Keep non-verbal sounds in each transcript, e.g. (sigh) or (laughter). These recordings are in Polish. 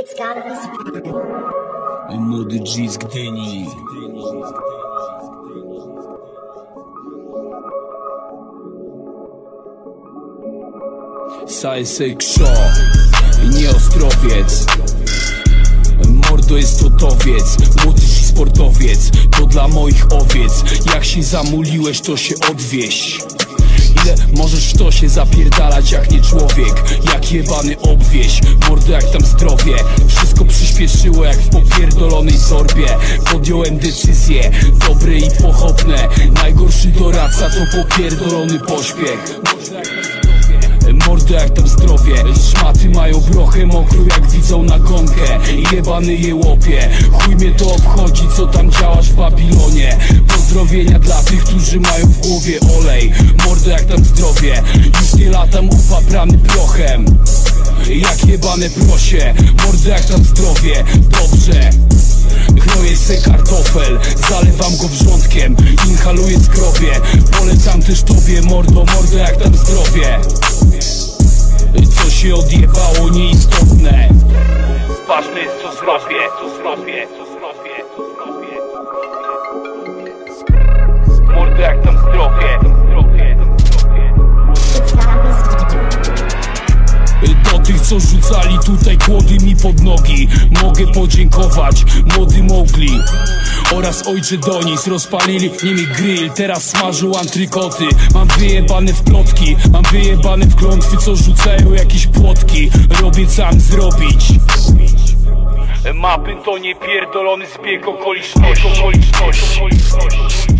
It's gotta be surprising. Młody G z Gdyni. Krzo Nie Ostrowiec Mordo jest gotowiec Młody G sportowiec. To dla moich owiec. Jak się zamuliłeś to się odwieź Ile możesz w to się zapierdalać jak nie człowiek. Jak jebany obwieś, mordo jak tam zdrowie. Wszystko przyspieszyło jak w popierdolonej zorbie Podjąłem decyzje, dobre i pochopne. Najgorszy doradca to popierdolony pośpiech Mordo jak tam zdrowie. Szmaty mają brochę mokrą jak widzą nagonkę Jebany je łopie. Chuj mnie to obchodzi co tam działasz w Babilonie. Pozdrowienia dla tych, którzy mają w głowie olej. Mordo jak tam zdrowie. Już nie latam upaprany prochem. Jak jebane prosie. Mordo jak tam zdrowie. Dobrze. Kroję se kartofel, zalewam go wrzątkiem. Inhaluję skrobię, polecam też tobie Mordo, mordo jak tam zdrowie Co się odjebało nieistotne. Ważne jest co zrobię, co zrobię, co zrobię, co zrobię. Mordo jak tam zdrowie, co rzucali tutaj kłody mi pod nogi. Mogę podziękować młody mogli. Oraz ojcze Donis Rozpalili nimi grill, teraz smażą antrykoty. Mam wyjebane w plotki, mam wyjebane w klątwy Co rzucają jakieś płotki. Robię sam zrobić. Mapy to nie pierdolony zbieg okoliczności. Okoliczności. Mamy,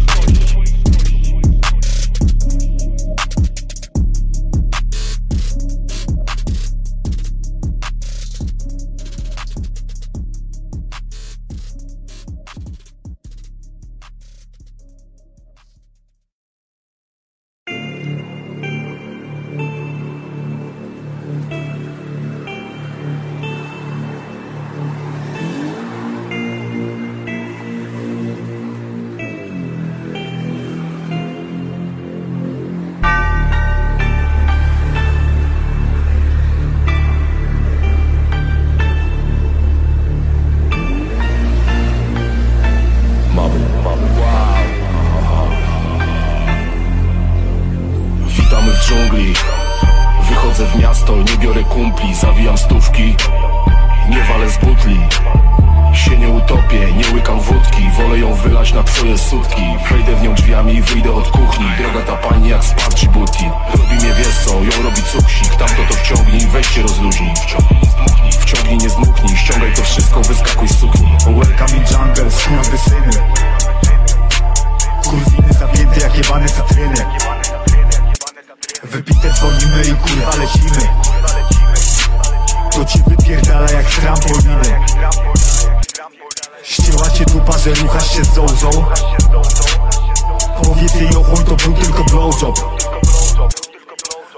blowjob.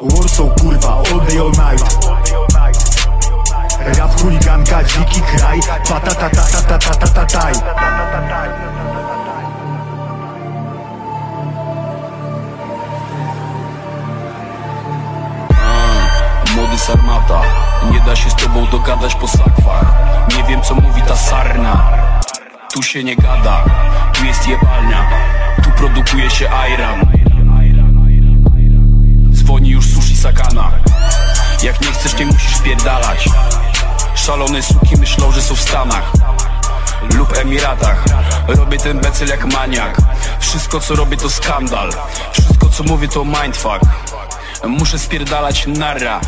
Warsaw kurwa, all day all night. Rap chuliganka, dziki kraj. Patatatatatatatatataj Młody sarmata Nie da się z tobą dogadać po sakwach. Nie wiem co mówi ta sarna. Tu się nie gada Tu jest jebalnia. Tu produkuje się ajran sakana. Jak nie chcesz nie musisz spierdalać Szalone suki myślą, że są w Stanach lub Emiratach. Robię ten becel jak maniak. Wszystko co robię to skandal. Wszystko co mówię to mindfuck. Muszę spierdalać narra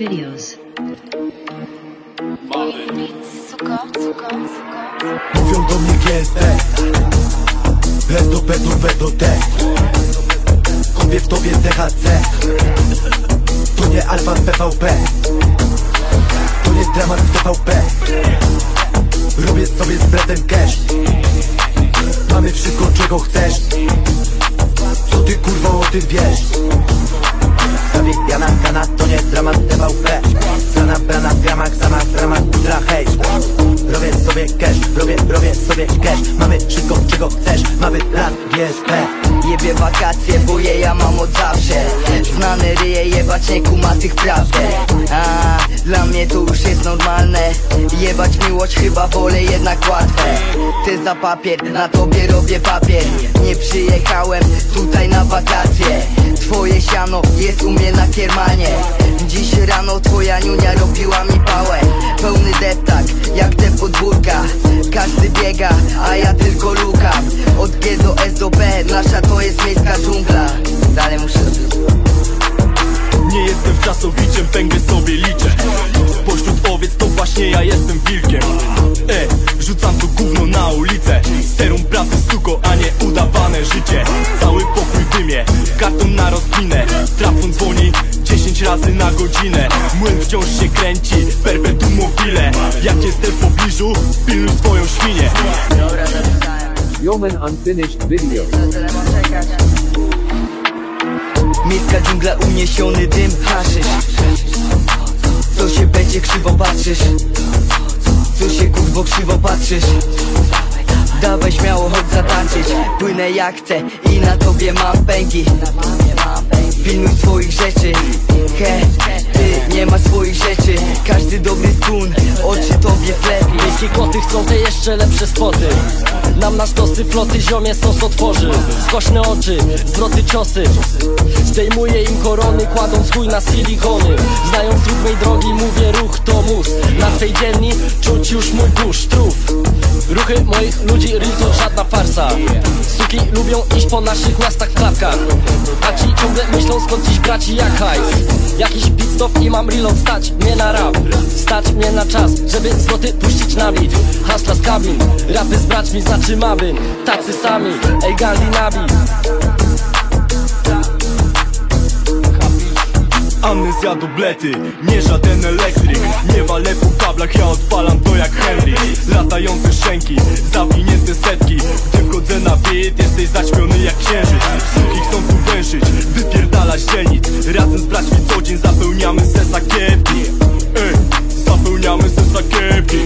Videos. Mabyn Suko, suko, suko. Mówią do mnie GSP S do P do B do T Kopię w tobie THC dramat TVP Zana brana w ramach, zamach w ramach ultra Robię sobie cash, robię, robię sobie cash. Mamy wszystko czego chcesz, mamy plan GSP Jebie wakacje, bo je ja mam od zawsze. Znane ryje jebać nie kuma tych prawdę A, dla mnie to już jest normalne. Jebać miłość chyba wolę jednak łatwe. Ty za papier, na tobie robię papier. Nie przyjechałem tutaj na wakacje Twoje siano jest u mnie na kiermanie. Dziś rano twoja niunia robiła mi pałę. Pełny deptak, jak te podwórka. Każdy biega, a ja tylko lukam. Od G do S do B, nasza to jest miejska dżungla. Dalej muszę Nie jestem czasowiczem, pęgę sobie liczę. Pośród owiec to właśnie ja jestem wilkiem. E, rzucam tu gówno na ulicę. Serum pracy suko, a nie udawane życie. Cały pokój dymie, karton na rozpinę. Trafon dzwoni 10 razy na godzinę. Młyn wciąż się kręci, perpetuum mobile. Jak jestem w pobliżu, pilnuj swoją świnię. Yeoman unfinished video. Miejska dżungla, uniesiony dym, haszysz. Co się będzie krzywo patrzysz? Co się kurwo krzywo patrzysz? Dawaj śmiało, chodź zatańczyć Płynę jak chcę i na tobie mam pęki Pilnuj swoich rzeczy. He, ty nie ma swoich rzeczy. Każdy dobry skun, oczy tobie wlepi. Jeśli koty chcą te jeszcze lepsze spoty. Nam na stosy floty ziomie sos otworzy. Skośne oczy, zwroty ciosy. Zdejmuję im korony, kładąc chuj na silikony. Znając ruch mej drogi, mówię ruch to mus. Na twej dzielni czuć już mój burz, truf Ruchy moich ludzi, real to żadna farsa. Suki lubią iść po naszych miastach w klatkach. A ci ciągle myślą skąd dziś braci jak hajs? Jakiś pit i mam reload stać mnie na rap. Stać mnie na czas, żeby zwroty puścić na bit Hasla z kabin, rapy z braćmi znaczy mabyn Tacy sami, ej Gandhi Amnezja dublety, nie żaden elektryk. Nie walę po kablach, ja odpalam to jak Henry. Latające szczęki, zawinięte setki. Gdy wchodzę na bit, jesteś zaćmiony jak księżyc. Suki chcą tu węszyć, wypierdalać dzielnic. Razem z braćmi co dzień zapełniamy se sakiewki Ej, zapełniamy se sakiewki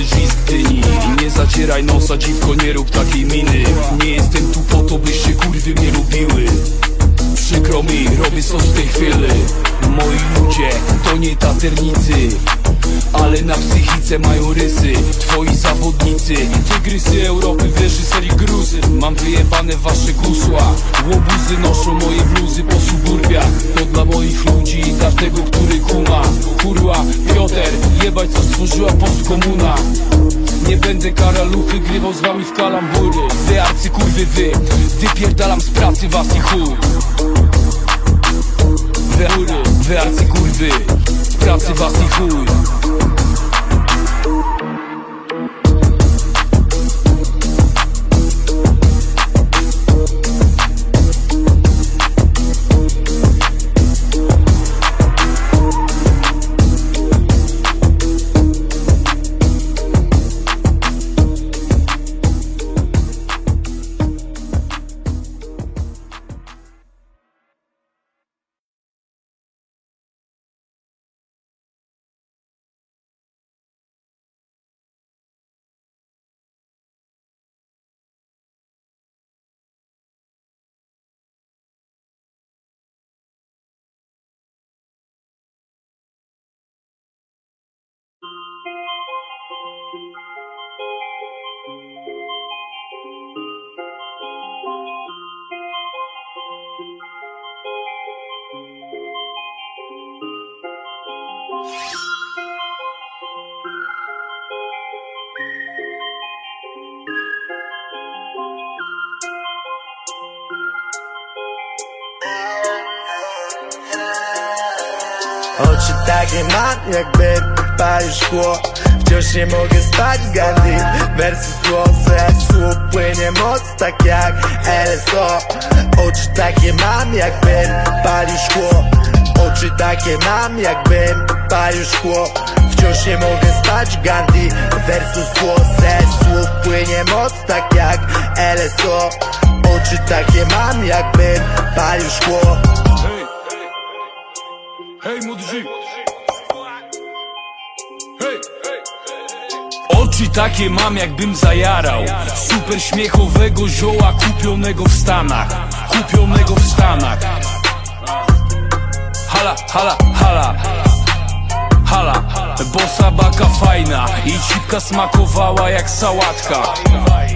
Jestem młody żwij z Gdyni I nie zacieraj nosa dziwko, nie rób takiej miny. Nie jestem tu po to, byście kurwy mnie lubiły. Przykro mi, robię sos w tej chwili. Moi ludzie to nie taternicy ale na psychice mają rysy Twoi zawodnicy. Tygrysy Europy w reżyserii gruzy. Mam wyjebane wasze gusła. Łobuzy noszą moje bluzy po suburbiach. To dla moich ludzi i każdego, który kuma. Kurwa, Piotr, jebać co stworzyła postkomuna. Nie będę karaluchy grywał z wami w kalambury. Wy arcykurwy wy. Wypierdalam z pracy was i chuj. Wy, wy arcykurwy Z pracy was i jakby palił szkło. Wciąż nie mogę spać, Gandhi Wersy słoce, jak słup płynie moc tak jak LSO Oczy takie mam jakbym palił szkło. Oczy takie mam jakbym palił szkło. Wciąż nie mogę spać Gandhi versus zło Ze słów płynie moc tak jak LSO Oczy takie mam jakbym palił szkło. Hej, hej młody Oczy takie mam jakbym zajarał. Super śmiechowego zioła kupionego w Stanach. Kupionego w Stanach. Hala, hala, hala. Hala, bossa baka fajna I cipka smakowała jak sałatka.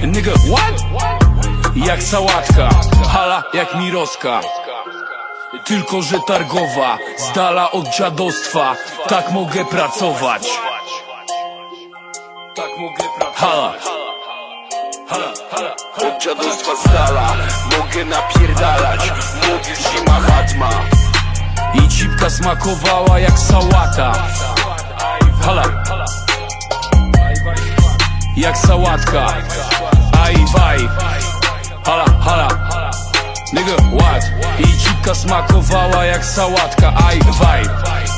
Nigga, what? Jak sałatka. Hala, jak miroska tylko, że targowa, z dala od dziadostwa Tak mogę pracować Tak mogę pracować Hala Od dziadostwa z dala Mogę napierdalać. Młodzież i Mahatma I cipka smakowała jak sałata. Hala Jak sałatka. Aj, waj. Hala, hala. Nigga, what? I cipka smakowała jak sałatka. Aj, waj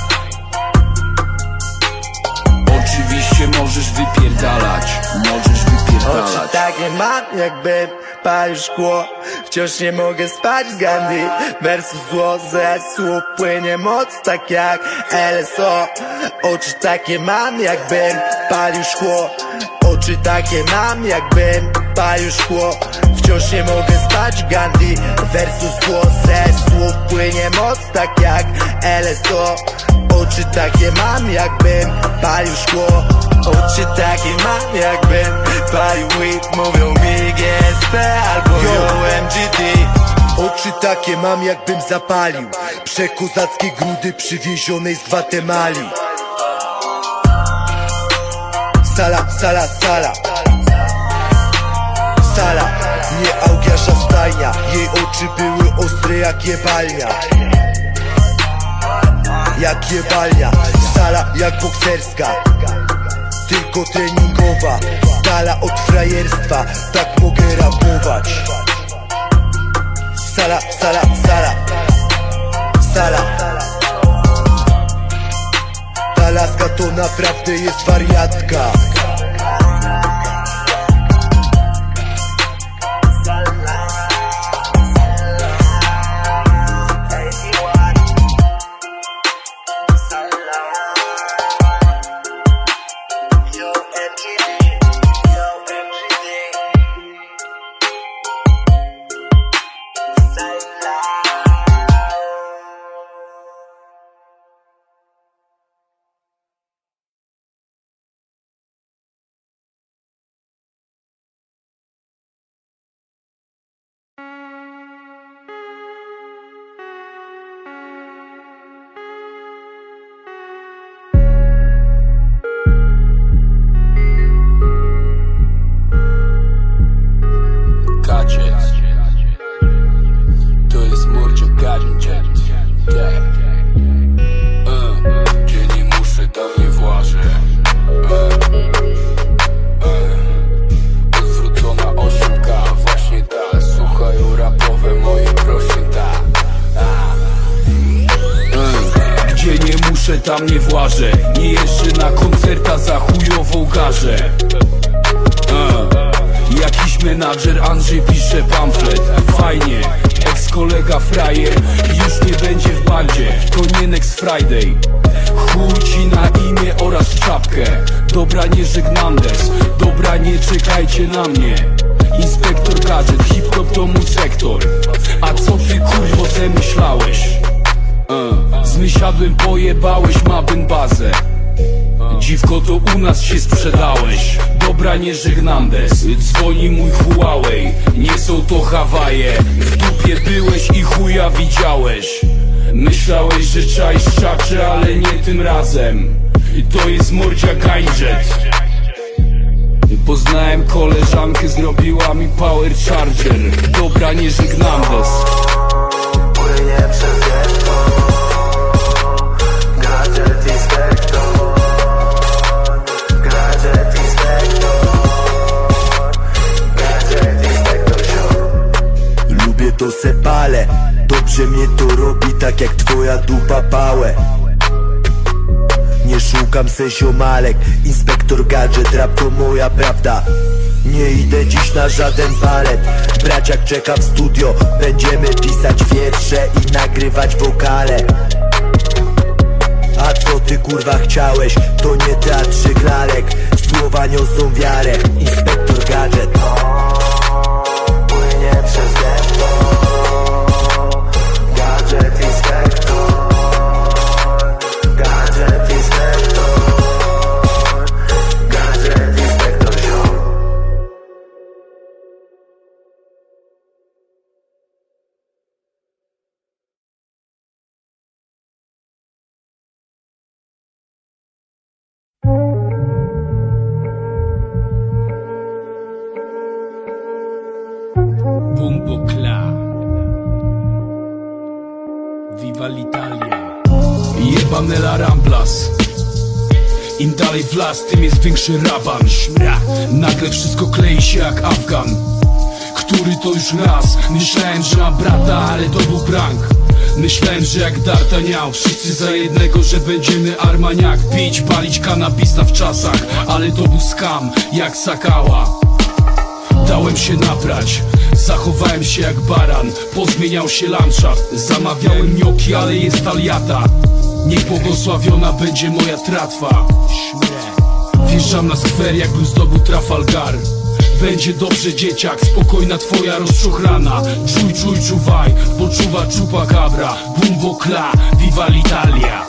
Oczywiście możesz wypierdalać. Możesz Oczy wypierdalać takie mam jakbym palił szkło Wciąż nie mogę spać z Gandhi. Versus zło ze słów płynie moc tak jak LSO Oczy takie mam jakbym palił szkło Oczy takie mam jakbym palił szkło Wciąż nie mogę spać Gandhi Versus zło. Ze słów płynie moc tak jak LSO Oczy takie mam jakbym palił szkło Oczy takie mam jakbym palił weed Mówią mi GSP albo OMGD Oczy takie mam jakbym zapalił. Przekozackie grudy przywiezionej z Gwatemali Sala, sala, sala. Sala, nie Augiasza stajnia. Jej oczy były ostre jak jebalnia. Jak jebalnia. Sala jak bokserska. Tylko treningowa. Dala od frajerstwa. Tak mogę rapować. Sala, sala, sala. Sala laska to naprawdę jest wariatka nie muszę, tam nie włażę. Nie jeżdżę na koncerta za chujową garzę. Uh. Jakiś menadżer Andrzej pisze pamflet. Fajnie, ex-kolega frajer Już nie będzie w bandzie. To nie next Friday. Chuj ci na imię oraz czapkę. Dobra nie żegnandes. Dobra nie czekajcie na mnie. Inspektor gadżet, hip-hop to mój sektor. A co ty kurwo myślałeś? Zmysiadłem pojebałeś mabyn bazę. Dziwko to u nas się sprzedałeś. Dobra nie żegnandes Dzwoni mój Huawei. Nie są to Hawaje. W dupie byłeś i chuja widziałeś. Myślałeś, że czaisz czaczy, ale nie tym razem. To jest mordzia gańdżet. Poznałem koleżankę, zrobiła mi power charger. Dobra nie żegnandes Płynie przez inspektor. To se palę Dobrze mnie to robi tak jak twoja dupa pałę. Nie szukam se ziomalek Inspektor gadżet, rap to moja prawda. Nie idę dziś na żaden balet. Braciak czeka w studio. Będziemy pisać wiersze i nagrywać wokale kurwa chciałeś? To nie teatrzyk lalek Słowa niosą wiarę Inspektor gadżet Im dalej w las, tym jest większy raban. Nagle wszystko klei się jak Afgan Który to już raz. Myślałem, że mam brata, ale to był prank. Myślałem, że jak D'Artagnan Wszyscy za jednego, że będziemy Armaniak Pić, palić kanabisa w czasach Ale to był skam, jak Sakała. Dałem się nabrać, zachowałem się jak baran. Pozmieniał się landschaft, zamawiałem nioki, ale jest taliata Niech błogosławiona będzie moja tratwa. Wjeżdżam na skwer jakbym zdobył Trafalgar. Będzie dobrze dzieciak, spokojna twoja rozczochrana Czuj, czuj, czuwaj, poczuwa czupa cabra Bumbo kla, viva l'Italia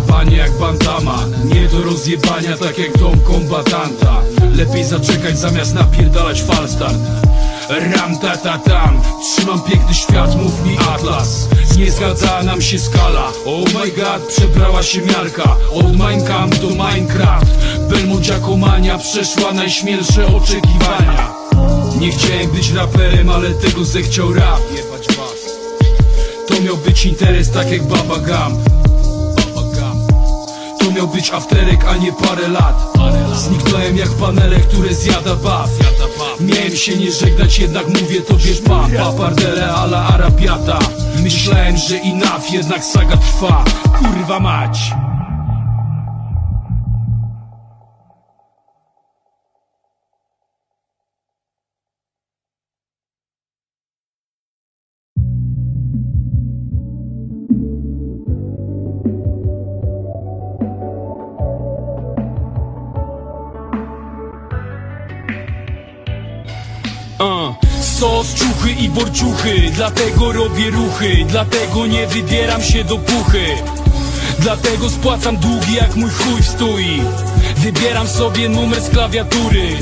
panie jak bandama. Nie do rozjebania tak jak dom kombatanta. Lepiej zaczekać zamiast napierdalać falstart. Ram ta ta tam. Trzymam piękny świat, mów mi atlas. Nie zgadza nam się skala. Oh my god, przebrała się miarka. Od Minecraft do Minecraft. Belmodziakomania przeszła najśmielsze oczekiwania. Nie chciałem być raperem, ale tego zechciał rap. To miał być interes tak jak Baba Gump miał być afterek, a nie parę lat. Zniknąłem jak panele, które zjada baw. Miałem się nie żegnać, jednak mówię to wiesz pan Papardele ala Arabiata. Myślałem, że enough, jednak saga trwa. Kurwa mać Sos, ciuchy i borciuchy. Dlatego robię ruchy Dlatego nie wybieram się do puchy. Dlatego spłacam długi jak mój chuj w stoi Wybieram sobie numer z klawiatury.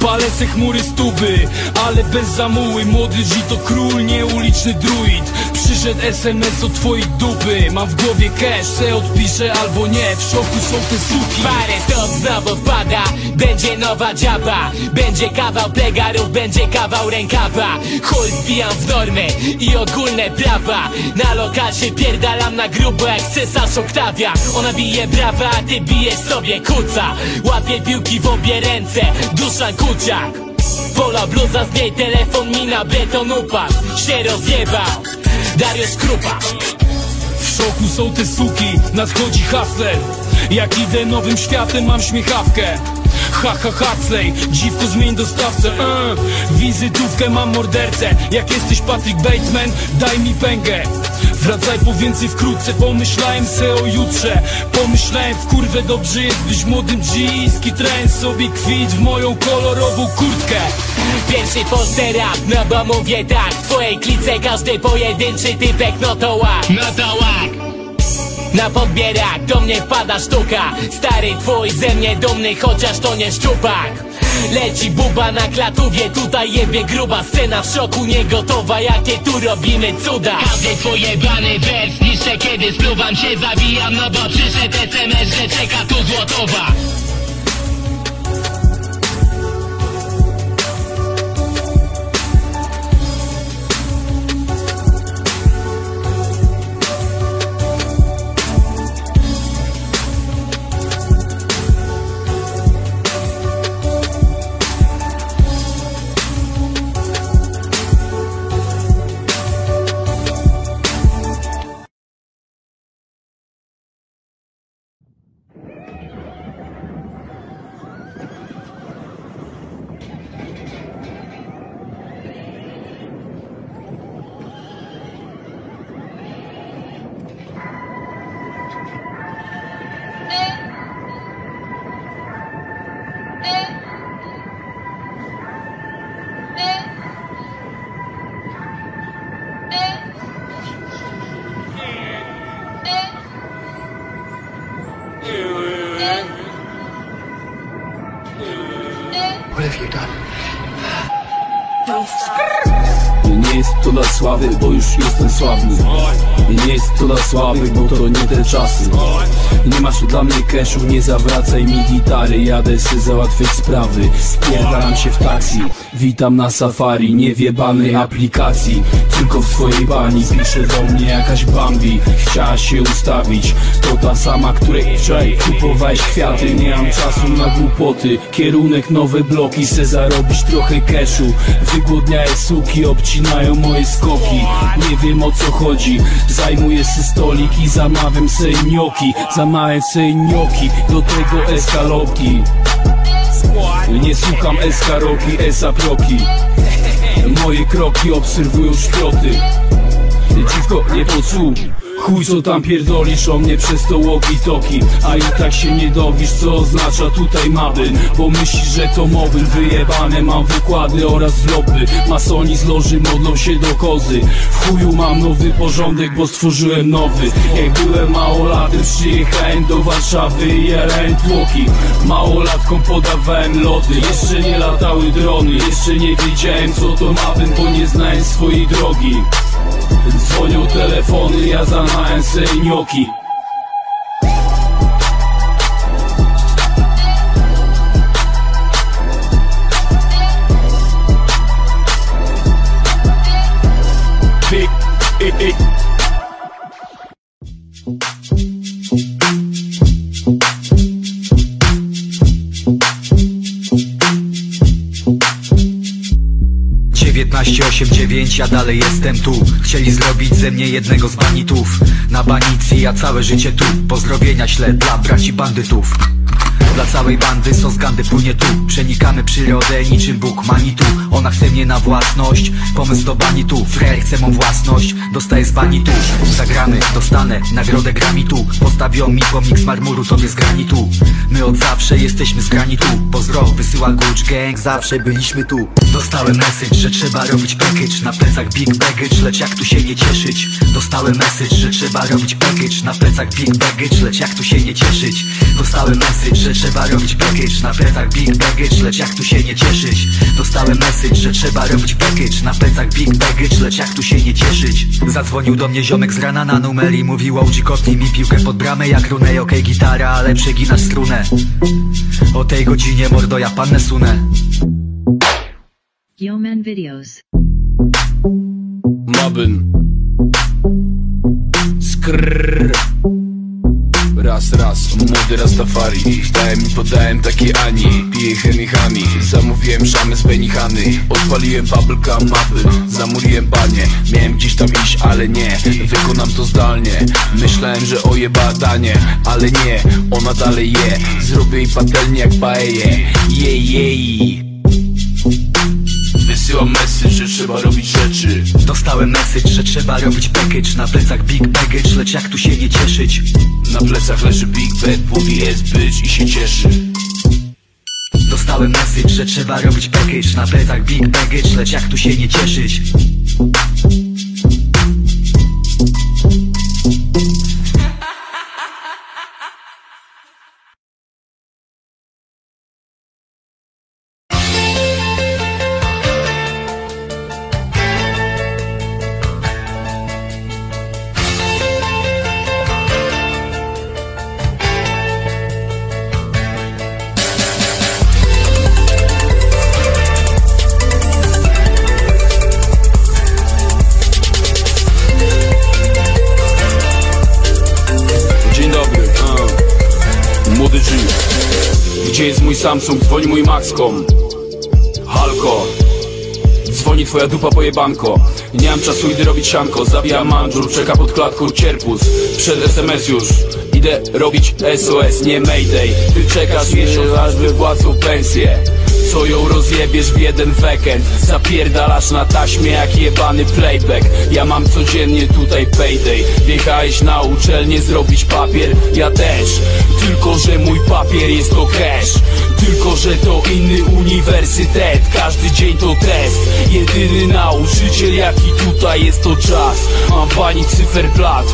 Palę se chmury stuby, ale bez zamuły. Młody G to król, nie uliczny druid Przyszedł SMS od twojej dupy Mam w głowie cash, se odpiszę albo nie. W szoku są te suki. Parę stop znowu wpada. Będzie nowa dziaba. Będzie kawał plegarów, będzie kawał rękawa. Chuj wbijam w normy i ogólne prawa. Na lokal się pierdalam na grubo jak cesarz Oktawia. Ona bije brawa, a ty bijesz sobie kuca. Łapie piłki w obie ręce, Duszan Kuciak Pola bluza z niej telefon mi na beton upadł. Się rozjebał Dariusz Krupa. W szoku są te suki, nadchodzi hustler Jak idę nowym światem mam śmiechawkę. Ha ha Huxley, dziwko zmień dostawcę. Uh. Wizytówkę mam mordercę. Jak jesteś Patrick Bateman, daj mi pęgę Wracaj po więcej wkrótce Pomyślałem se o jutrze. Pomyślałem w kurwę dobrze jest być młodym G Skitrałem sobie kwit w moją kolorową kurtkę. Pierwszy polscy rap, no bo mówię tak. W twojej klice każdy pojedynczy typek no to łak No to łak na podbierak do mnie wpada sztuka. Stary twój ze mnie dumny, chociaż to nie szczupak Leci buba na klatówie, tutaj jebie gruba Scena. W szoku, niegotowa, jakie tu robimy cuda. Każdy pojebany wers, niszczę kiedy spluwam się Zabijam, no bo przyszedł SMS, że czeka tu złotowa sławy, bo już jestem sławny Nie jest to dla sławy, bo to nie te czasy. Nie masz dla mnie cashu, nie zawracaj mi gitary Jadę se załatwiać sprawy. Spierdalam się w taksi Witam na safari, niewiebanej aplikacji. Tylko w twojej bani pisze do mnie jakaś Bambi. Chciała się ustawić To ta sama, której wczoraj kupowałeś kwiaty. Nie mam czasu na głupoty Kierunek nowe bloki, se zarobić trochę cashu. Wygłodniaję suki, obcinają moje skoki. Nie wiem o co chodzi. Zajmuję se stolik i zamawiam se nioki Zamawiam se nioki, do tego eskalopki nie słucham eskaroki, esaproki Moje kroki obserwują szproty Dziwko, nie podsłuch Chuj co tam pierdolisz o mnie przez to walkie-talkie A i tak się nie dowisz co oznacza tutaj mabyn Bo myślisz, że to mobbing wyjebane Mam wykłady oraz vlogy Masoni z loży modlą się do kozy. W chuju mam nowy porządek, bo stworzyłem nowy. Jak byłem małolatem przyjechałem do Warszawy i jarałem tłoki. Małolatkom podawałem lody Jeszcze nie latały drony. Jeszcze nie wiedziałem co to mabyn, bo nie znałem swojej drogi Dzwonią telefony, ja zamałem sejnioki Big, 689, ja dalej jestem tu. Chcieli zrobić ze mnie jednego z banitów. Na banicji ja całe życie tu. Pozdrowienia śled dla braci bandytów dla całej bandy sos gandy płynie tu. Przenikamy przyrodę niczym Bóg manitu Ona chce mnie na własność Pomysł do bani tu. Frer chce mą własność Dostaję z bani tu. Zagramy, dostanę nagrodę gramitu Postawią mi pomnik z marmuru Tobie z granitu My od zawsze jesteśmy z granitu Pozdro, wysyła Gucci Gang Zawsze byliśmy tu. Dostałem message, że trzeba robić package. Na plecach big baggage Lecz jak tu się nie cieszyć? Dostałem message, że trzeba robić package. Na plecach big baggage Lecz jak tu się nie cieszyć? Dostałem message, że trzeba robić package Na plecach big baggage Lecz jak tu się nie cieszyć. Dostałem message, że trzeba robić package Na plecach big baggage Lecz jak tu się nie cieszyć. Zadzwonił do mnie ziomek z rana na numer I mówił OG kopnij mi piłkę pod bramę jak runej Okej okay, gitara, ale przeginasz strunę. O tej godzinie mordo ja pannę sunę. Yeoman Videos. Mabyn Skrrr Raz, raz, młody Rastafari. Wstałem i podałem takie Ani. Piję chemichami Zamówiłem szamy z Benihany. Odpaliłem bubblegum mapy. Zamówiłem banie. Miałem gdzieś tam iść, ale nie. Wykonam to zdalnie. Myślałem, że ojeba danie Ale nie, ona dalej je. Zrobię jej patelnię jak paeje Jej, jej Wysyłam message, że trzeba robić rzeczy. Dostałem message, że trzeba robić package. Na plecach big baggage, lecz jak tu się nie cieszyć? Na plecach leży big bad, mówi jest bitch i się cieszy. Dostałem message, że trzeba robić package. Na plecach big baggage, lecz jak tu się nie cieszyć Samsung? Dzwoni mój Maxcom Halko Dzwoni twoja dupa pojebanko. Nie mam czasu, idę robić sianko. Zabijam mandżur, czeka pod klatką cierpus. Przed SMS już Idę robić SOS, nie Mayday. Ty czekasz miesiąc, aż wypłacą pensję co ją rozjebiesz w jeden weekend. Zapierdalasz na taśmie jak jebany playback. Ja mam codziennie tutaj payday. Wjechałeś na uczelnię zrobić papier? Ja też. Tylko, że mój papier jest to cash. Tylko, że to inny uniwersytet. Każdy dzień to test. Jedyny nauczyciel jaki tutaj jest to czas. Mam pani cyferblat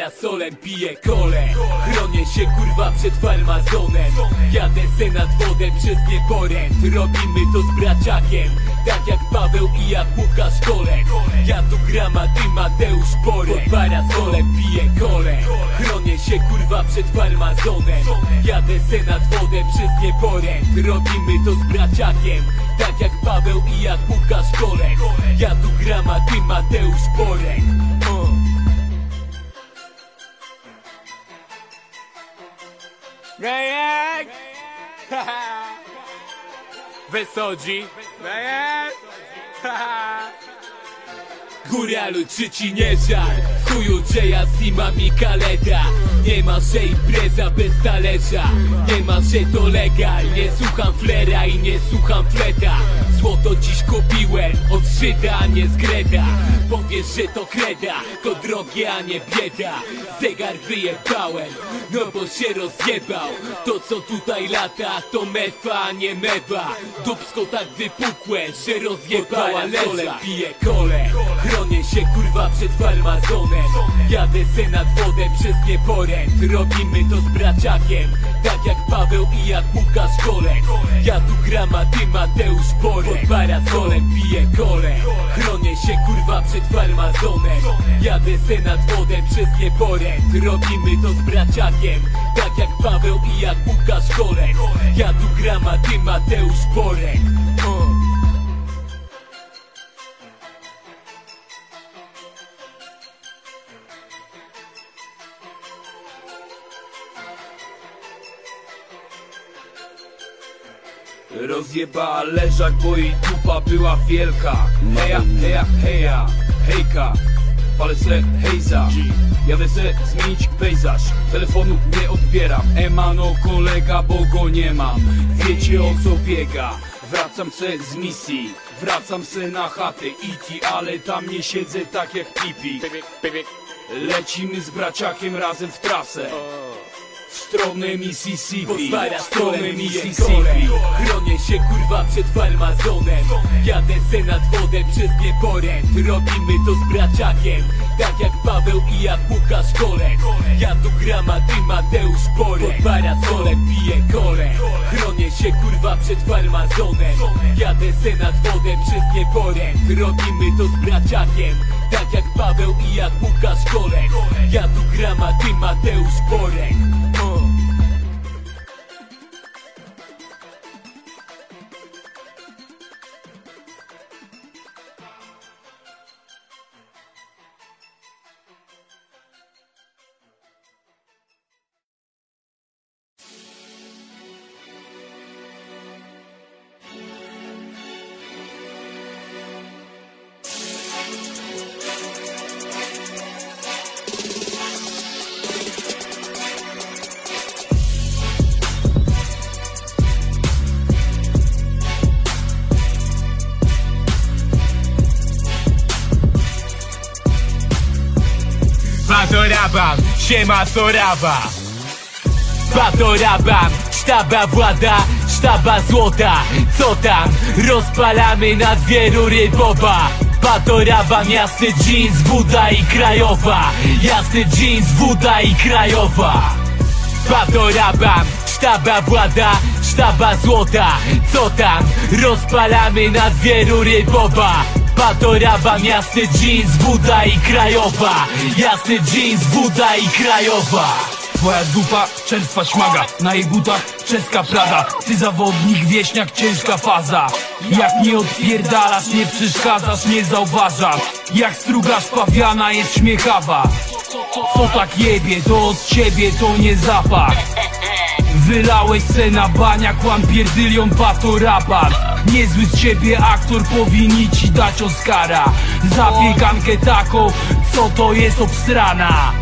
parasolem piję kole. Chronię się kurwa przed farmazonem. Jadę se nad wodę przez nieporęt Robimy to z braciakiem Tak jak Paweł i jak Łukasz Kolek. Ja tu gram, a ty Mateusz Borek Pod parasolem piję kole. Chronię się kurwa przed farmazonem. Jadę se nad wodę przez nieporęt Robimy to z braciakiem Tak jak Paweł i jak Łukasz Kolek. Ja tu gram, a ty Mateusz Borek Rejek! Wysodzi! Rejek! Góralu czy ci nie żal Chuju Jaya Sima mi kaleta Nie ma się impreza bez talerza. Nie ma się to legal. Nie słucham flera i nie słucham fleta. Złoto dziś kupiłem Od Żyda, a nie z Greda. Powiesz, że to kreda To drogie, a nie bieda. Zegar wyjebałem No bo się rozjebał. To co tutaj lata To mefa, a nie mewa. Dubsko tak wypukłe Że rozjebała leża Piję kole. Chronię się kurwa przed farmazonem Jadę se nad wodę przez nieporęt Robimy to z braciakiem Tak jak Paweł i jak Łukasz Kolek Ja tu gram, a ty Mateusz Borek. Pod parasolem piję kole. Chronię się kurwa przed farmazonem. Jadę se nad wodę przez nieporęt Robimy to z braciakiem Tak jak Paweł i jak Łukasz Kolek Ja tu gram, a ty Mateusz Borek Rozjebała leżak, bo jej dupa była wielka. Heja, heja, heja, hejka. Palę se hejza. Jadę se zmienić pejzaż. Telefonu nie odbieram. Emano kolega, bo go nie mam. Wiecie o co biega? Wracam se z misji. Wracam se na chatę IT, ale tam nie siedzę tak jak pipi. Lecimy z braciakiem razem w trasę w stronę Mississippi W stronę Mississippi. Chronię się kurwa przed farmazonem. Jadę se nad wodę przez nieporęt Robimy to z braciakiem Tak jak Paweł i jak Łukasz Kolek Ja tu gram, a ty Mateusz Borek Pod parasolem piję kole. Chronię się kurwa przed farmazonem. Jadę se nad wodę przez nieporęt Robimy to z braciakiem Tak jak Paweł i jak Łukasz Kolek Ja tu gram, a ty Mateusz Borek siema Sorawa Patorabam, sztaba włada, sztaba złota. Co tam? Rozpalamy na dwie rury boba. Patorabam, jasny jeans, woda i krajowa. Jasny jeans, woda i krajowa. Patorabam, sztaba włada, sztaba złota. Co tam? Rozpalamy na dwie rury boba Patorabam, jasny jeans, woda i krajowa. Jasny jeans, woda i krajowa. Twoja dupa, czerstwa śmaga Na jej butach czeska prada. Ty zawodnik, wieśniak, ciężka faza. Jak nie odpierdalasz, nie przeszkadzasz, nie zauważasz. Jak strugasz pawiana jest śmiechawa. Co tak jebie, to od ciebie to nie zapach Wylałeś se na bania, kłam pierdylion pato rapan Niezły z ciebie aktor, powinni ci dać Oscara. Zapiekankę taką, co to jest obstrana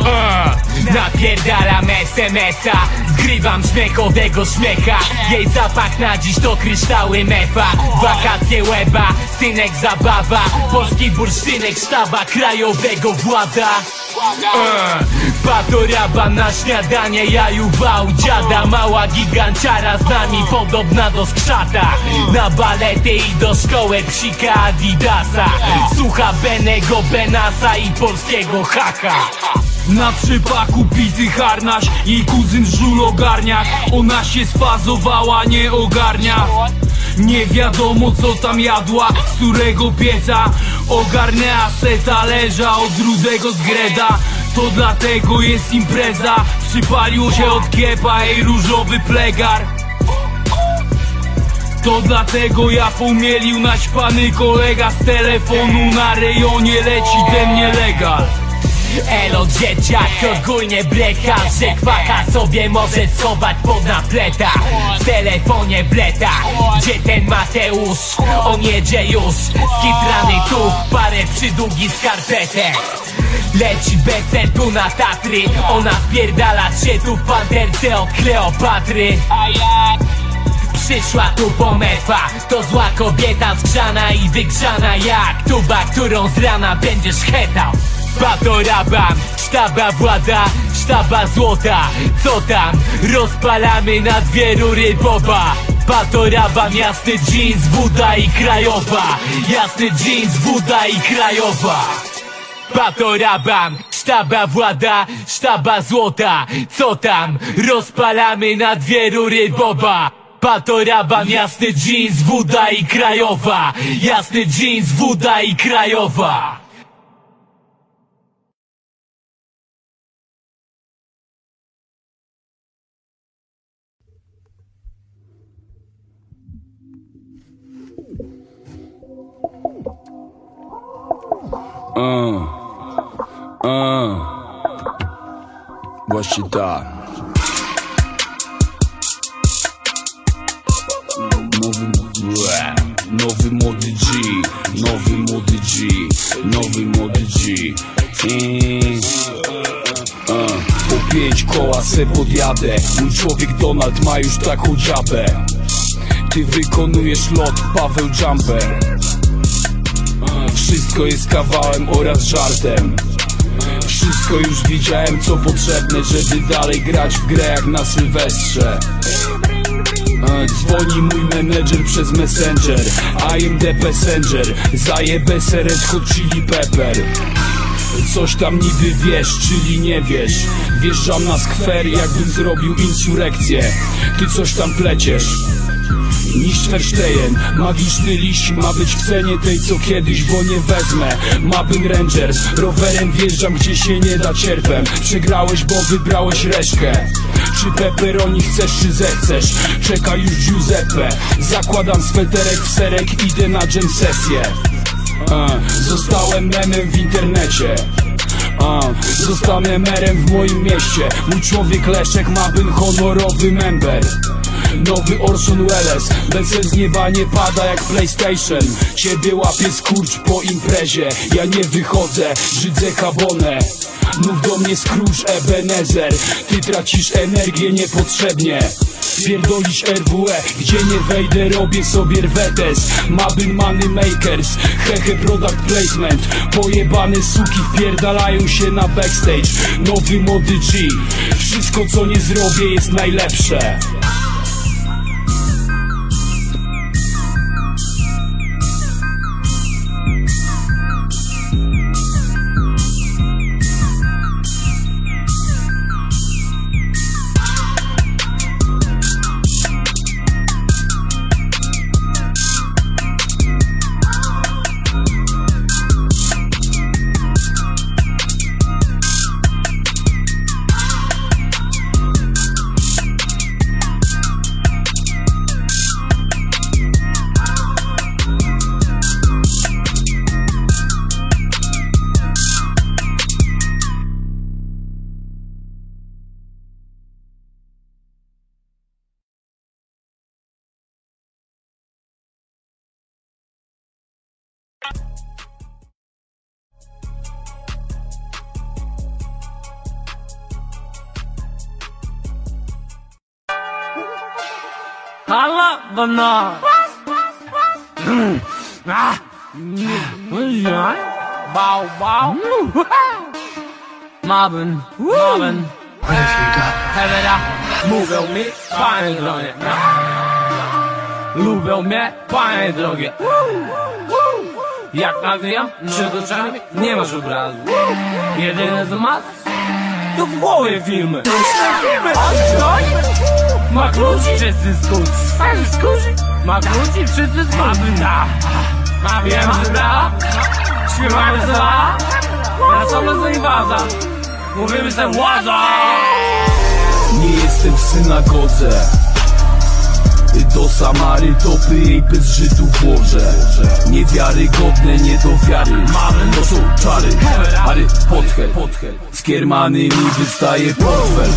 Uh, napierdalam SMS-a Zgrywam śmiechowego śmiecha Jej zapach na dziś to kryształy mefa. Wakacje łeba, synek zabawa. Polski bursztynek sztaba krajowego włada. Uh, Patoraba na śniadanie jaju wał Dziada. Mała giganciara z nami podobna do skrzata. Na balety i do szkoły psika Adidasa Słucha Benego Benasa i polskiego haka Na trzypaku pity harnaś Jej kuzyn żul ogarniak Ona się sfazowała, nie ogarnia. Nie wiadomo co tam jadła, z którego pieca. Ogarnęła se talerza od rudego zgreda To dlatego jest impreza. Przypalił się od kiepa jej różowy plegar. To dlatego ja pomielił naćpany kolega z telefonu. Na rejonie leci ten nielegal Elo dzieciak ogólnie breka Że kwaka sobie może schować pod napleta W telefonie bleta Gdzie ten Mateusz? On jedzie już Skitrany tu parę przydługi skarpetek Leci BC tu na Tatry Ona wpierdala się tu w panterce od Kleopatry? Przyszła tu po mefa To zła kobieta zgrzana i wygrzana jak tuba, którą z rana będziesz hetał Patorabam, sztaba włada, sztaba złota. Co tam? Rozpalamy na dwie rury boba. Patorabam, jasny jeans, woda i krajowa. Jasny jeans, woda i krajowa. Patorabam, sztaba włada, sztaba złota. Co tam? Rozpalamy na dwie rury boba. Patorabam, jasny jeans, woda i krajowa. Jasny jeans, woda i krajowa Właśnie tak. Nowy, ble, nowy młody G, nowy młody G, nowy młody G. Uh, po pięć koła se podjadę. Mój człowiek Donald ma już taką dziabę. Ty wykonujesz lot, Paweł Jumper. Wszystko jest kawałem oraz żartem. Wszystko już widziałem co potrzebne Żeby dalej grać w grę jak na Sylwestrze. Dzwoni mój menedżer przez messenger. I am the passenger. Zajebę seret hot chili pepper. Coś tam niby wiesz, czyli nie wiesz. Wjeżdżam na skwer jakbym zrobił insurekcję Ty coś tam pleciesz Niż Verstejen Magiczny liść ma być w cenie tej co kiedyś, bo nie wezmę. Mabyn Rangers Rowerem wjeżdżam gdzie się nie da cierpem. Przegrałeś, bo wybrałeś reszkę Czy pepperoni chcesz, czy zechcesz? Czeka już Giuseppe. Zakładam sweterek w serek, idę na jam sesję. Zostałem memem w internecie. Zostanę merem w moim mieście. Mój człowiek Leszek ma bym honorowy member Nowy Orson Welles. Bez z nieba nie pada jak PlayStation. Ciebie łapie skurcz po imprezie. Ja nie wychodzę, żydzę kabonę Mów do mnie Scrooge Ebenezer. Ty tracisz energię niepotrzebnie. Spierdolić RWE Gdzie nie wejdę robię sobie rwetes. Mabyn money makers. Hehe product placement. Pojebane suki wpierdalają się na backstage. Nowy mody G. Wszystko co nie zrobię jest najlepsze Hala bana. Bow bow. Marvin, Marvin. Hewera, mówią mi, panie drogie. Lubią mnie, panie drogie. Jak nawijam przed oczami, nie masz obrazu. Jedyne co masz, to w głowie filmy. A ktoś ma kluczy, wszyscy skórzy. skórzy? Ma kluczy, wszyscy skórzy. Ma wiem, że da. Śpiewamy za. Wracamy z inwaza. Mówimy se łaza. Nie jestem w synagodze do Samary topy jej bez Żydów włożę Niewiarygodne, nie do wiary Mamy to są czary. Ary podhead Z kiermany mi wystaje portfel.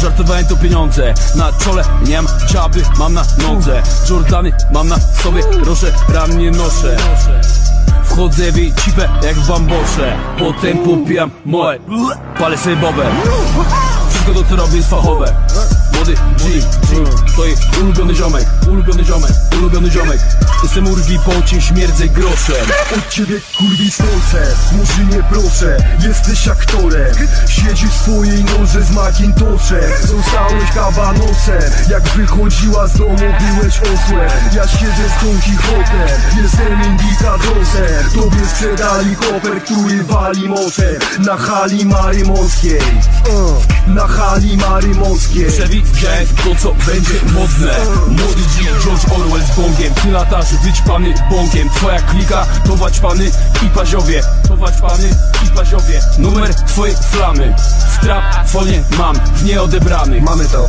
Żartowałem to pieniądze. Na czole nie mam ciaby, mam na nodze. Jordany mam na sobie, proszę, ran nie noszę. Wchodzę w jej cipę jak w bambosze. Potem popijam moje Palę sobie bobę. Wszystko to co robię jest fachowe Młody G, G To jest ulubiony ziomek Ulubiony ziomek, ulubiony ziomek. Jestem urwi po cię śmierdzę groszem. Od ciebie kurwi słońce, nie proszę. Jesteś aktorem, siedzisz w swojej noże z Macintoshem Zostałeś kabanosem, jak wychodziła z domu byłeś osłem. Ja siedzę z Don Quixotem, jestem indikadosem Tobie sprzedali koper, który wali moczem. Na hali Mary Morskiej. Uh, Na hali Mary Morskiej Przewidziałem to co będzie modne. Młody G, George Orwell z bongiem. Ty latasz wyćpany bąkiem Twoja klika to waćpany i paziowie. To waćpany i paziowie. Numer twojej flamy. W trafonie mam, w nieodebrany. Mamy to (laughs)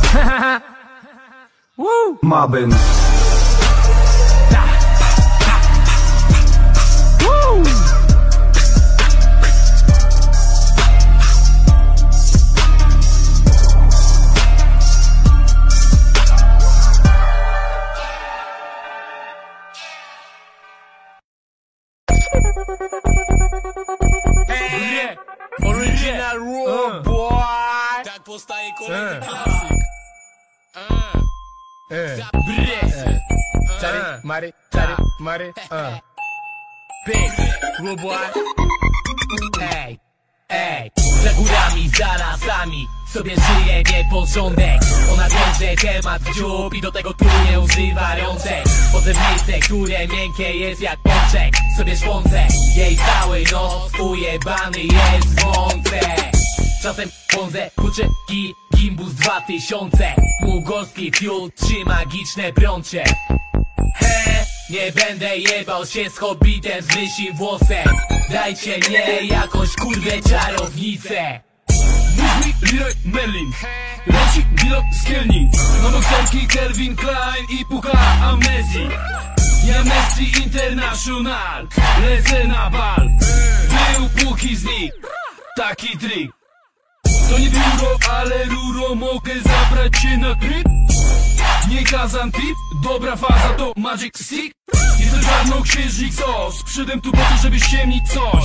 Mabyn Original Raw Boy. Tak powstaje kolejny klasyk Bresy Czary, mary, czary, mary Big Raw Boy. Ej, ej Za górami, za lasami sobie żyje nieporządek. Ona bierze temat w dziób i do tego tu nie używa rączek. Potem miejsce, które miękkie jest jak pączek. Sobie szwącę, jej cały nos ujebany jest w łące. Czasem pądzę, kurczeki, Gimbus 2000 Mugorski fiut, trzy magiczne brącze He, nie będę jebał się z hobbitem z lysim włosem Dajcie mnie jakąś kurwę czarownicę. Leroy Merlin. Leci Dilo Skielni Na bokserki Kelvin Klein i puka amnezji. Ja Messi International. Lecę na bal. Był póki znik. Taki trik. To nie biuro, ale ruro Mogę zabrać cię na trip nie kazan tip, dobra faza to magic stick. Jestem żadną księżnik sos Przyszedłem tu po to, żeby ściemnić coś.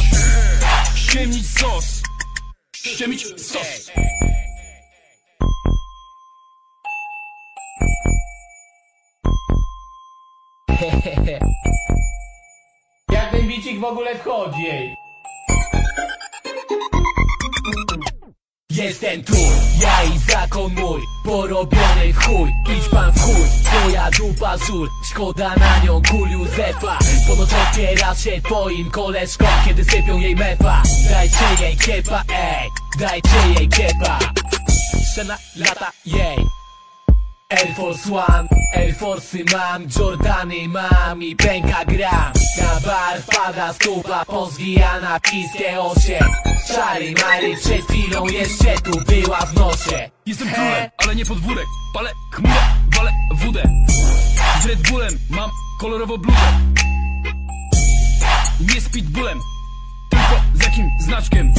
Ściemnić sos. Ściemnić sos. (laughs) Jak ten bicik w ogóle wchodzi jej? Jestem tu, ja i zakon mój Porobiony chuj, idź pan w chuj Twoja dupa żul, szkoda na nią kul Józefa Ponoć otwiera się twoim koleżkom Kiedy sypią jej mefa. Dajcie jej kiepa, ej Dajcie jej kiepa. Scena lata jej Air Force One, Air Force'y mam, Jordany mam i pęka gram Na bar wpada stupa pozwijana piskie osiem Szary Mary przed chwilą jeszcze tu była w nosie. Jestem królem, ale nie podwórek. Palę chmurę, walę wódę. Z Red Bullem mam kolorowo bluzę. Nie z pitbullem Tylko z jakim znaczkiem?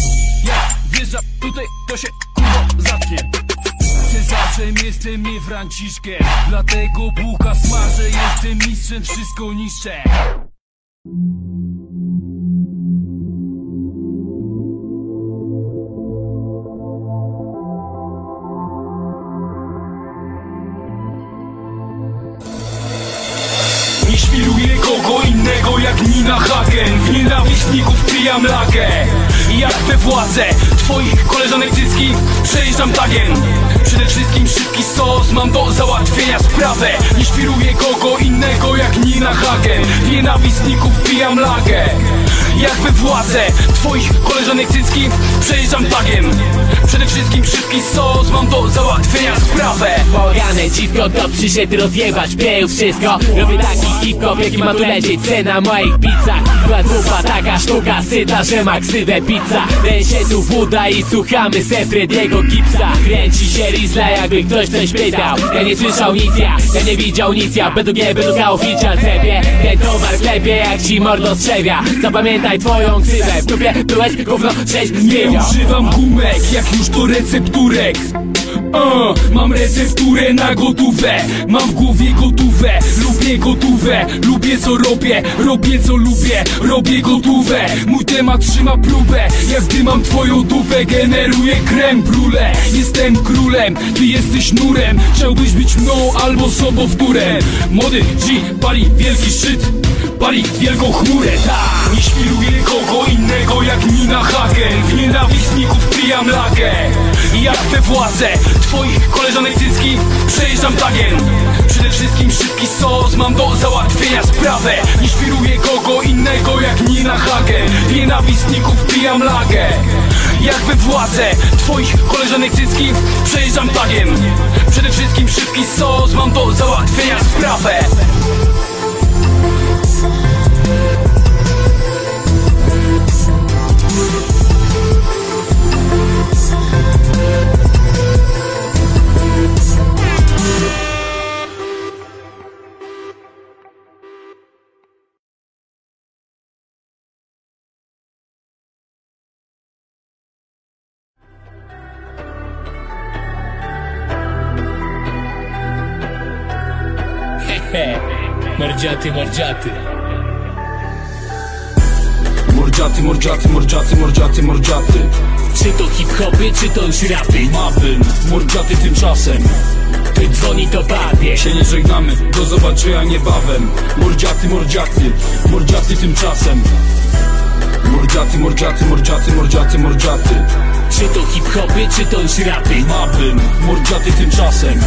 Jak wjeżdża tutaj, to się kurwo zatknie Cezarzem jestem nie Franciszkiem. Dlatego bułka smażę Jestem mistrzem, wszystko niszczę. Nie świruję kogo innego jak Nina Hagen. W nienawistników pijam lagę. Jak we władzę twoich koleżanek cycki Przejeżdżam tagiem Przede wszystkim szybki sos Mam do załatwienia sprawę. Nie świruję kogo innego jak Nina Hagen. Nienawistników pijam lagę Jak we władzę twoich koleżanek cycki Przejeżdżam tagiem Przede wszystkim szybki sos Mam do załatwienia sprawę. Pogane dziwko to przyszedł rozjebać Pieł wszystko. Robię taki hip-hop jaki ma tu lecieć Cena moich pizzach. Była dupa taka sztuka syta Że ma ksywę pizza. Ten tu wuda i słuchamy se Frediego Gipsa. Kręci się Rizla jakby ktoś coś pytał. Ja nie słyszał nic ja Ja nie widział nic ja. Będą nie będą grał oficjal cepie. Ten towar klepie jak ci mordo strzewia. Zapamiętaj twoją ksywę. W dupie byłeś gówno sześć Nie wiedział. Używam gumek, jak już to recepturek Uh, mam recepturę na gotówę. Mam w głowie gotówę. Lubię gotówę. Lubię co robię. Robię co lubię. Robię gotówę. Mój temat trzyma próbę. Jak gdy mam twoją dupę Generuję krem brule. Jestem królem. Ty jesteś nurem. Chciałbyś być mną albo sobowtórem. Młody G pali wielki szczyt. Pali wielką chmurę. Tak Nie świruję kogo innego jak Nina Hagen. W nienawistników pijam lagę Jak we władzę twoich koleżanek cycki Przejeżdżam tagiem Przede wszystkim szybki sos Mam do załatwienia sprawę. Nie świruję kogo innego jak Nina Hagen nienawistników pijam lagę. Jak we władzę twoich koleżanek cycki Przejeżdżam tagiem Przede wszystkim szybki sos Mam do załatwienia sprawę mordziaty, mordziaty. Mordziaty, mordziaty, mordziaty, mordziaty, mordziaty. Czy to hip-hopy, czy to już rapy? Mabym, mordziaty tymczasem. Ty dzwoni to babie się nie żegnamy, do zobaczenia niebawem Mordziaty, mordziaty, mordziaty tymczasem. Mordziaty, mordziaty, mordziaty, mordziaty, mordziaty. Czy to hip-hopy, czy to już rapy? Mabym, mordziaty tymczasem.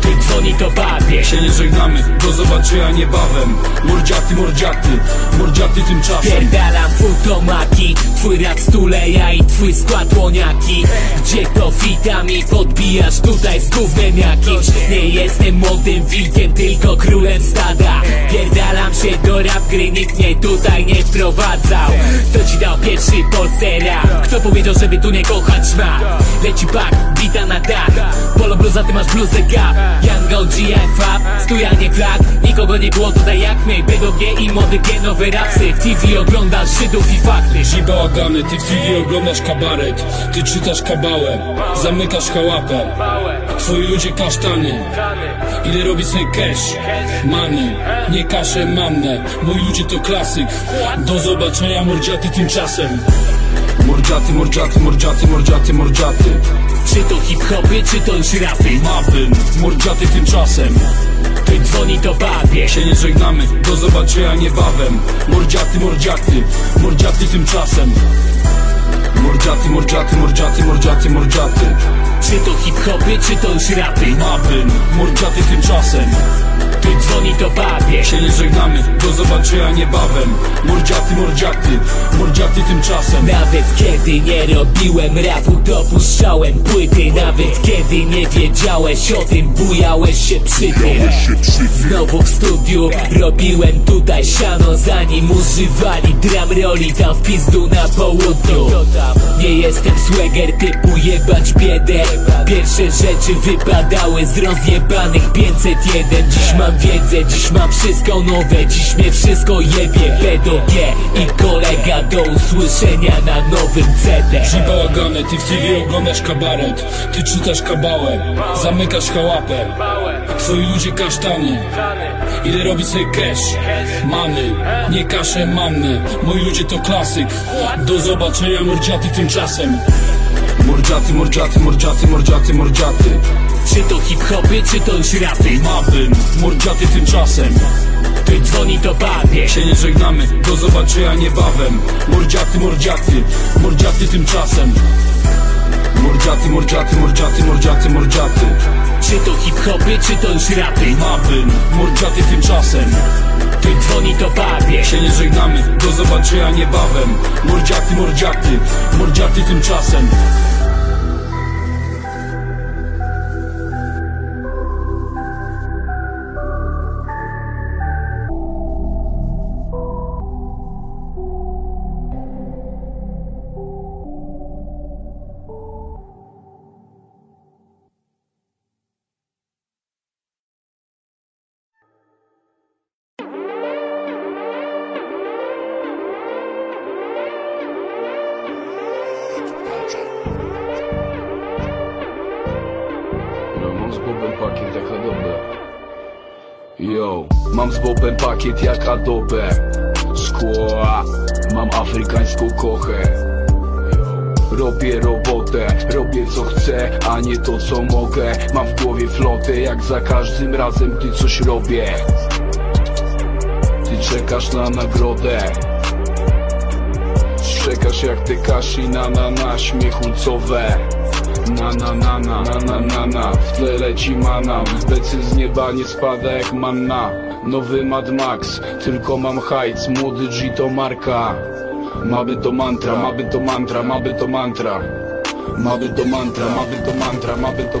Ty dzwoni to babie. Się nie żegnamy, do zobaczenia niebawem Mordziaty, mordziaty, mordziaty tymczasem. Pierdalam futomaki Twój rap stuleja i twój skład łoniaki. Gdzie to fitami podbijasz tutaj z gównem jakimś. Nie jestem młodym wilkiem, tylko królem stada. Pierdalam się do rap gry, nikt mnie tutaj nie wprowadzał. Kto ci dał pierwszy Polsce rap? Kto powiedział, żeby tu nie kochać szmat? Leci bak, bita na dach. Polo bluza, ty masz bluzę gap. Young OG jak fab, stojanie flag Nikogo nie było tutaj jak my. BDG i młody G, nowe rapsy. TV oglądasz Żydów i fakty. Ci bałagany, ty w TV oglądasz kabaret. Ty czytasz kabałę, zamykasz hałapę. Twoi ludzie kasztany Idę robić sobie cash, money, nie kaszę mannę. Moi ludzie to klasyk, do zobaczenia mordziaty tymczasem. Mordziaty, mordziaty, mordziaty, mordziaty, mordziaty. Czy to hip-hopy, czy to już rapy? Mapy, mordziaty tymczasem. Ty dzwoni to babie. Się nie żegnamy, do zobaczenia niebawem. Mordziaty, mordziaty, mordziaty tymczasem Mordziaty, mordziaty, mordziaty, mordziaty, mordziaty. Czy to hip-hopy, czy to już rapy? Mapy, mordziaty tymczasem Ty dzwoni to babie. Się nie żegnamy, do zobaczenia niebawem Mordziaty, mordziaty, mordziaty tymczasem. Nawet kiedy nie robiłem rapu, dopuszczałem płyty. Nawet kiedy nie wiedziałeś o tym, bujałeś się przy tym. Znowu w studiu robiłem tutaj siano Zanim używali drum rolli tam w pizdu na południu. Nie jestem swagger typu jebać biedę. Pierwsze rzeczy wypadały z rozjebanych 501 Dziś mam wiedzę, dziś mam wszystko nowe Dziś mnie wszystko jebie. BDG i kolega do usłyszenia na nowym CD Ci bałagany, ty w TV oglądasz kabaret Ty czytasz kabałę, zamykasz chałapę Twoi ludzie kasztany Idę robić sobie cash, many, nie kaszę manny. Moi ludzie to klasyk, do zobaczenia mordziaty tymczasem. Mordziaty, mordziaty, mordziaty, mordziaty, mordziaty. Czy to hip-hopy, czy to już rapy? Mapy, mordziaty tymczasem? Ty dzwoni to babie. Się nie żegnamy, do zobaczenia niebawem. Mordziaty, mordziaty, mordziaty tymczasem. Mordziaty, mordziaty, mordziaty, mordziaty, mordziaty. Czy to hip-hopy, czy to już rapy? Mapy, mordziaty tymczasem. Ty dzwoni to babie. Się nie żegnamy, do zobaczenia niebawem. Mordziaty, mordziaty, mordziaty tymczasem mam z Bobem pakiet jak Adobe. Szkła, mam afrykańską kochę. Robię robotę, robię co chcę, a nie to co mogę. Mam w głowie flotę jak za każdym razem gdy coś robię. Ty czekasz na nagrodę. Czekasz jak te kashi na na na śmiechulcowe na na na na na na na na. W tle leci mana. Becy z nieba nie spada jak manna Nowy Mad Max Tylko mam hajc Młody G to marka. Maby to mantra, maby to mantra, maby to mantra. Maby to mantra, maby to mantra, maby to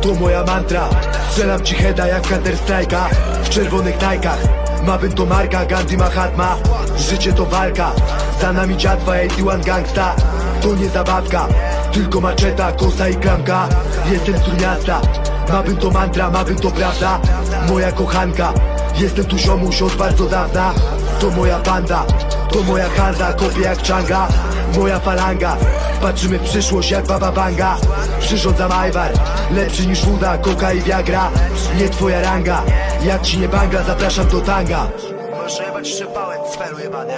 To moja mantra. Strzelam ci heada jak Counter Strike'a W czerwonych najkach Mabym to marka Gandhi Mahatma. Życie to walka. Za nami dziatwa 81 gangsta. To nie zabawka. Tylko maczeta, kosa i klamka. Jestem z Trójmiasta Mabym to mantra, mabym to prawda. Moja kochanka Jestem tu ziomuś od bardzo dawna. To moja banda To moja hanza, kopie jak Changa Moja falanga Patrzymy w przyszłość jak Baba Vanga Przyrządzam Ajwar Lepszy niż woda, koka i viagra Nie twoja ranga Jak ci nie banga, zapraszam do tanga. Masz jebać szczepałem, sferu jebany,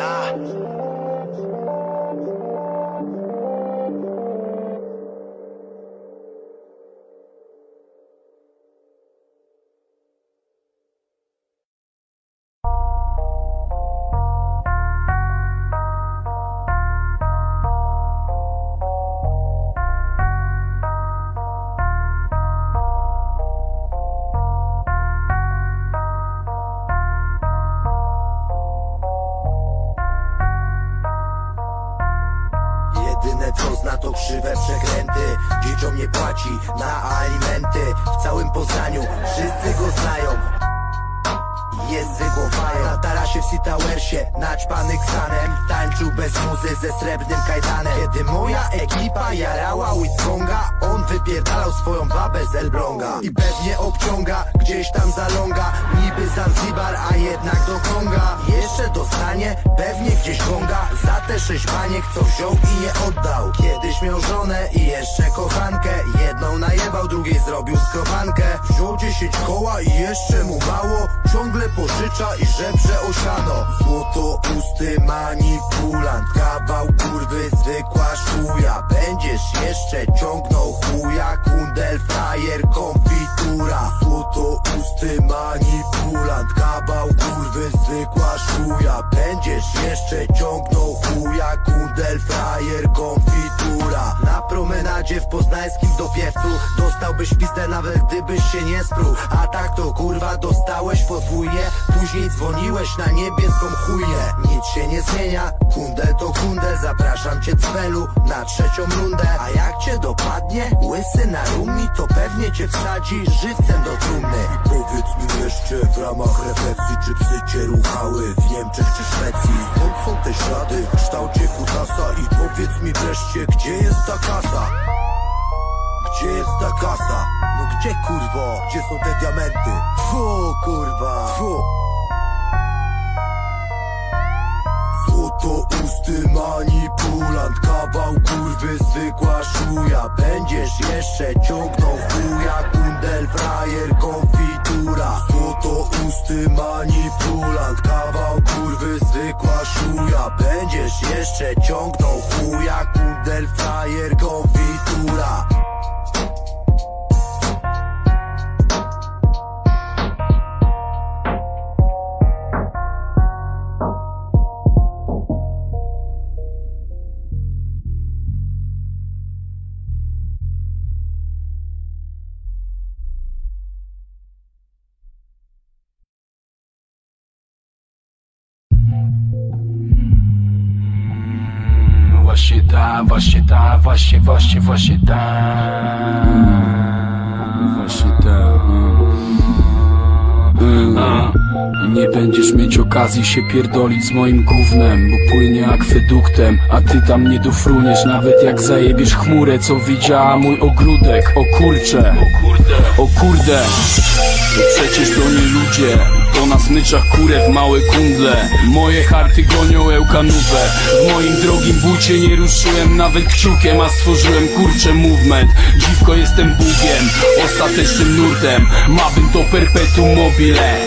na niebieską chujnię. Nic się nie zmienia, kundel to kundel Zapraszam cię cwelu na trzecią rundę. A jak cię dopadnie, łysy na rumi To pewnie cię wsadzi żywcem do trumny. I powiedz mi jeszcze w ramach refleksji Czy psy cię ruchały? W Niemczech czy Szwecji? Skąd są te ślady w kształcie kutasa? I powiedz mi wreszcie, gdzie jest ta kasa? Gdzie jest ta kasa? No gdzie kurwo? Gdzie są te diamenty? Fu kurwa. Fu Usty manipulant Kawał kurwy zwykła szuja. Będziesz jeszcze ciągnął chuja Kundel, frajer, konfitura. Złoto usty manipulant Kawał kurwy zwykła szuja. Będziesz jeszcze ciągnął chuja Kundel, frajer, konfitura Właśnie tak, właśnie właśnie, właśnie, właśnie tak Właśnie tak mm. Nie będziesz mieć okazji się pierdolić z moim gównem Bo płynie akweduktem, a ty tam nie dofruniesz Nawet jak zajebiesz chmurę, co widziała mój ogródek. O kurcze, o kurde. To przecież to nie ludzie To na smyczach kurew małe kundle. Moje harty gonią ełkanówę W moim drogim bucie nie ruszyłem nawet kciukiem A stworzyłem kurcze movement. Dziwko jestem Bugiem Ostatecznym nurtem. Mabym to perpetuum mobile.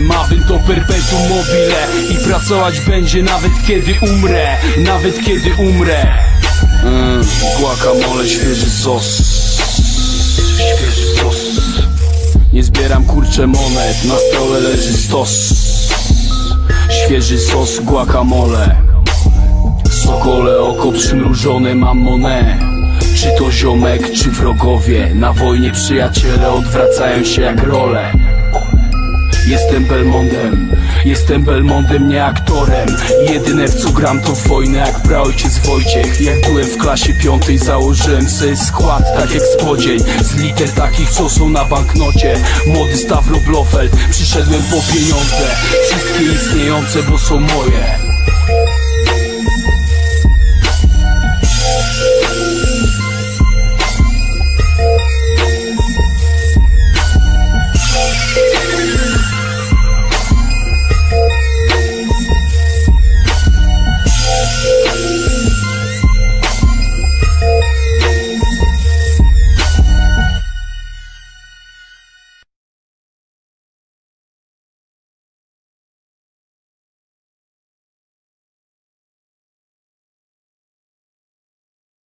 Mabym to perpetuum mobile. I pracować będzie nawet kiedy umrę. Nawet kiedy umrę. Mm, Guacamole, świeży sos zbieram kurcze monet, na stole leży stos. Świeży sos guacamole. Sokole oko przymrużone mam monę. Czy to ziomek, czy wrogowie? Na wojnie przyjaciele odwracają się jak role. Jestem Belmondem, jestem Belmondem, nie aktorem. Jedyne w co gram to wojnę jak praojciec Wojciech. Jak byłem w klasie piątej założyłem sobie skład tak jak spodzień. Z liter takich co są na banknocie. Młody Stavro Blofeld, przyszedłem po pieniądze. Wszystkie istniejące, bo są moje